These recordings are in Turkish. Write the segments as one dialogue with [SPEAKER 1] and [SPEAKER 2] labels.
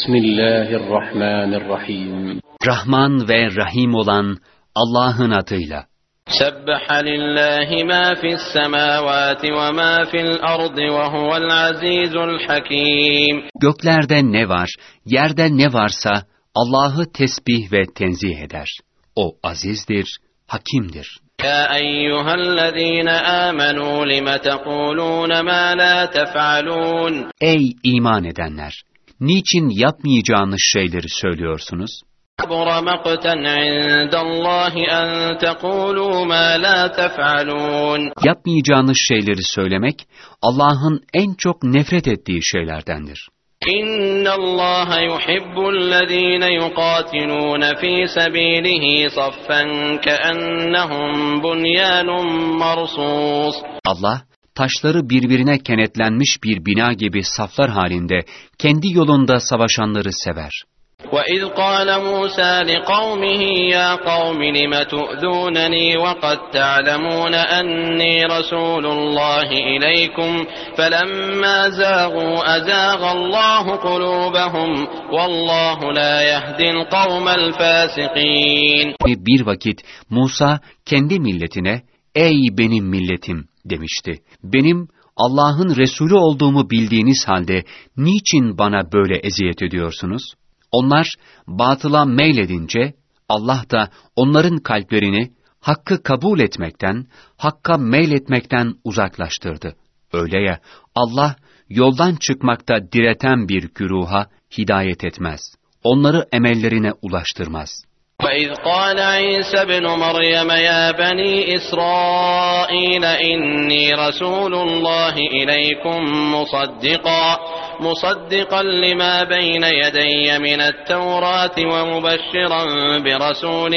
[SPEAKER 1] Bismillahirrahmanirrahim. Rahman ve Rahim olan Allah'ın adıyla.
[SPEAKER 2] Sebbaha lillahi ma fis semavati ve ma fil ardi ve huvel azizul hakim.
[SPEAKER 1] Göklerde ne var, yerde ne varsa Allah'ı tesbih ve tenzih eder. O azizdir, hakimdir.
[SPEAKER 2] يا أيها الذين آمنوا لم تقولون ما لا
[SPEAKER 1] Ey iman edenler! niçin yapmayacağınız şeyleri söylüyorsunuz? Yapmayacağınız şeyleri söylemek Allah'ın en çok nefret ettiği şeylerdendir.
[SPEAKER 2] إن الله يحب الذين يقاتلون في سبيله صفا كأنهم بنيان مرصوص
[SPEAKER 1] Allah taşları birbirine kenetlenmiş bir bina gibi saflar halinde kendi yolunda savaşanları sever.
[SPEAKER 2] وَإِذْ قَالَ مُوسَى لِقَوْمِهِ يَا قَوْمِ لِمَ تُؤْذُونَنِي وَقَدْ تَعْلَمُونَ أَنِّي رَسُولُ اللَّهِ إِلَيْكُمْ فَلَمَّا زَاغُوا أَزَاغَ اللَّهُ قُلُوبَهُمْ وَاللّٰهُ لَا يَهْدِي الْقَوْمَ الْفَاسِقِينَ
[SPEAKER 1] Bir vakit Musa kendi milletine, ey benim milletim! demişti. Benim Allah'ın Resulü olduğumu bildiğiniz halde niçin bana böyle eziyet ediyorsunuz? Onlar batıla meyledince Allah da onların kalplerini hakkı kabul etmekten, hakka meyletmekten uzaklaştırdı. Öyle ya Allah yoldan çıkmakta direten bir güruha hidayet etmez. Onları emellerine ulaştırmaz.''
[SPEAKER 2] وإذ قال عيسى ابن مريم يا بني إسرائيل إني رسول الله إليكم مصدقا مصدقا لما بين يدي من التوراة ومبشرا برسول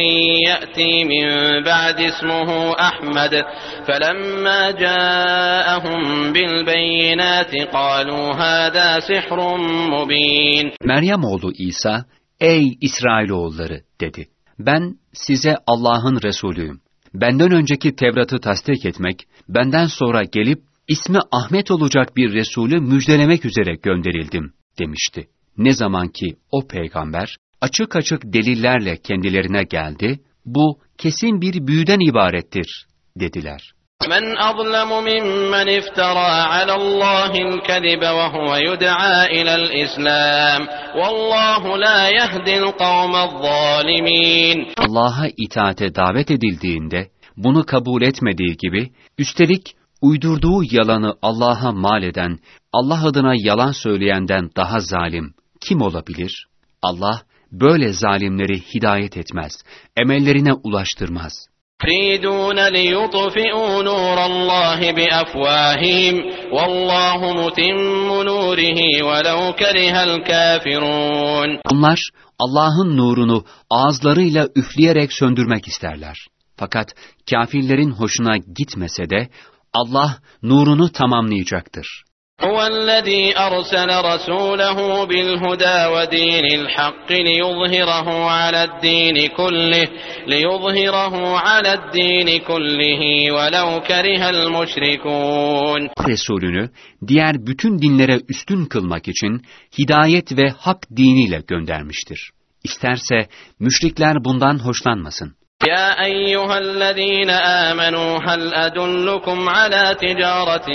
[SPEAKER 2] يأتي من بعد اسمه أحمد فلما جاءهم بالبينات قالوا هذا سحر مبين
[SPEAKER 1] Meryem oğlu İsa, ey İsrailoğulları dedi. ben size Allah'ın Resulüyüm. Benden önceki Tevrat'ı tasdik etmek, benden sonra gelip ismi Ahmet olacak bir Resulü müjdelemek üzere gönderildim demişti. Ne zaman ki o peygamber açık açık delillerle kendilerine geldi, bu kesin bir büyüden ibarettir dediler.
[SPEAKER 2] فمن أظلم ممن افترى على الله الكذب وهو يدعى إلى الإسلام والله لا يهدي القوم الظالمين
[SPEAKER 1] Allah'a itaate davet edildiğinde bunu kabul etmediği gibi üstelik uydurduğu yalanı Allah'a mal eden, Allah adına yalan söyleyenden daha zalim kim olabilir? Allah böyle zalimleri hidayet etmez, emellerine ulaştırmaz.
[SPEAKER 2] تريدون ليطفئوا نور الله بأفواههم والله متم نوره
[SPEAKER 1] ولو كره الكافرون Onlar Allah'ın nurunu ağızlarıyla üfleyerek söndürmek isterler. Fakat kafirlerin hoşuna gitmese de Allah nurunu tamamlayacaktır.
[SPEAKER 2] هو الذي أرسل رسوله بالهدى ودين الحق ليظهره على الدين كله ليظهره على الدين كله ولو كره المشركون
[SPEAKER 1] Resulünü diğer bütün dinlere üstün kılmak için hidayet ve hak diniyle göndermiştir. İsterse müşrikler bundan hoşlanmasın.
[SPEAKER 2] يا أيها الذين آمنوا هل أدلكم على تجارة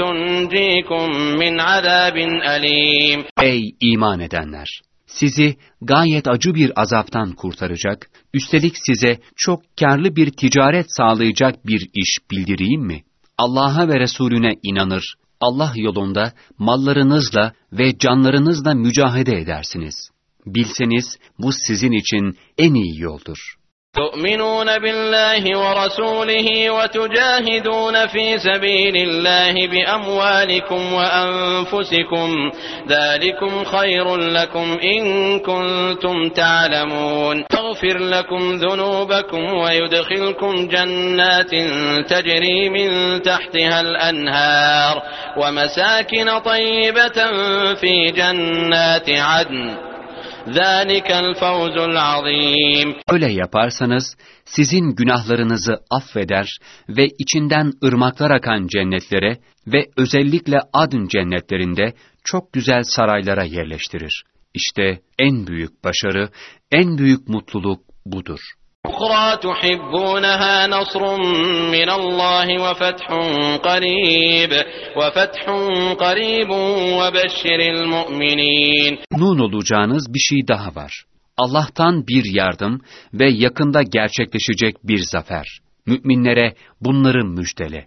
[SPEAKER 2] تنجيكم من عذاب أليم
[SPEAKER 1] Ey iman edenler! Sizi gayet acı bir azaptan kurtaracak, üstelik size çok karlı bir ticaret sağlayacak bir iş bildireyim mi? Allah'a ve Resulüne inanır, Allah yolunda mallarınızla ve canlarınızla mücahede edersiniz. Bilseniz bu sizin için en iyi yoldur.''
[SPEAKER 2] تؤمنون بالله ورسوله وتجاهدون في سبيل الله بأموالكم وأنفسكم ذلكم خير لكم إن كنتم تعلمون تغفر لكم ذنوبكم ويدخلكم جنات تجري من تحتها الأنهار ومساكن طيبة في جنات عدن
[SPEAKER 1] Öyle yaparsanız sizin günahlarınızı affeder ve içinden ırmaklar akan cennetlere ve özellikle adın cennetlerinde çok güzel saraylara yerleştirir. İşte en büyük başarı, en büyük mutluluk budur.
[SPEAKER 2] أخرى تحبونها نصر من الله وفتح قريب وفتح قريب وبشر المؤمنين
[SPEAKER 1] Nun olacağınız bir şey daha var. Allah'tan bir yardım ve yakında gerçekleşecek bir zafer. Müminlere bunları müjdele.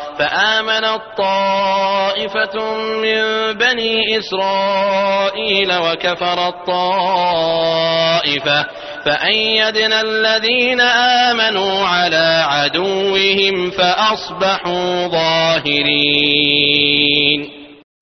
[SPEAKER 2] فآمنت طائفة من بني إسرائيل وكفرت طائفة فأيدنا الذين آمنوا على عدوهم فأصبحوا ظاهرين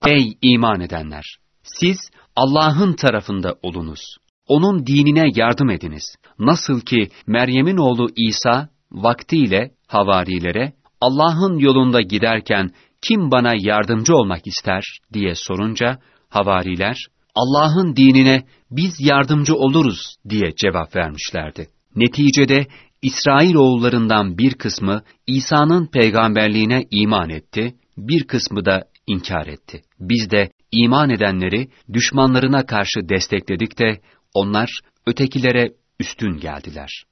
[SPEAKER 1] Ey iman edenler! Siz Allah'ın tarafında olunuz. Onun dinine yardım ediniz. Nasıl ki Meryem'in oğlu İsa vaktiyle havarilere Allah'ın yolunda giderken kim bana yardımcı olmak ister diye sorunca havariler Allah'ın dinine biz yardımcı oluruz diye cevap vermişlerdi. Neticede İsrail oğullarından bir kısmı İsa'nın peygamberliğine iman etti, bir kısmı da inkar etti. Biz de iman edenleri düşmanlarına karşı destekledik de onlar ötekilere üstün geldiler.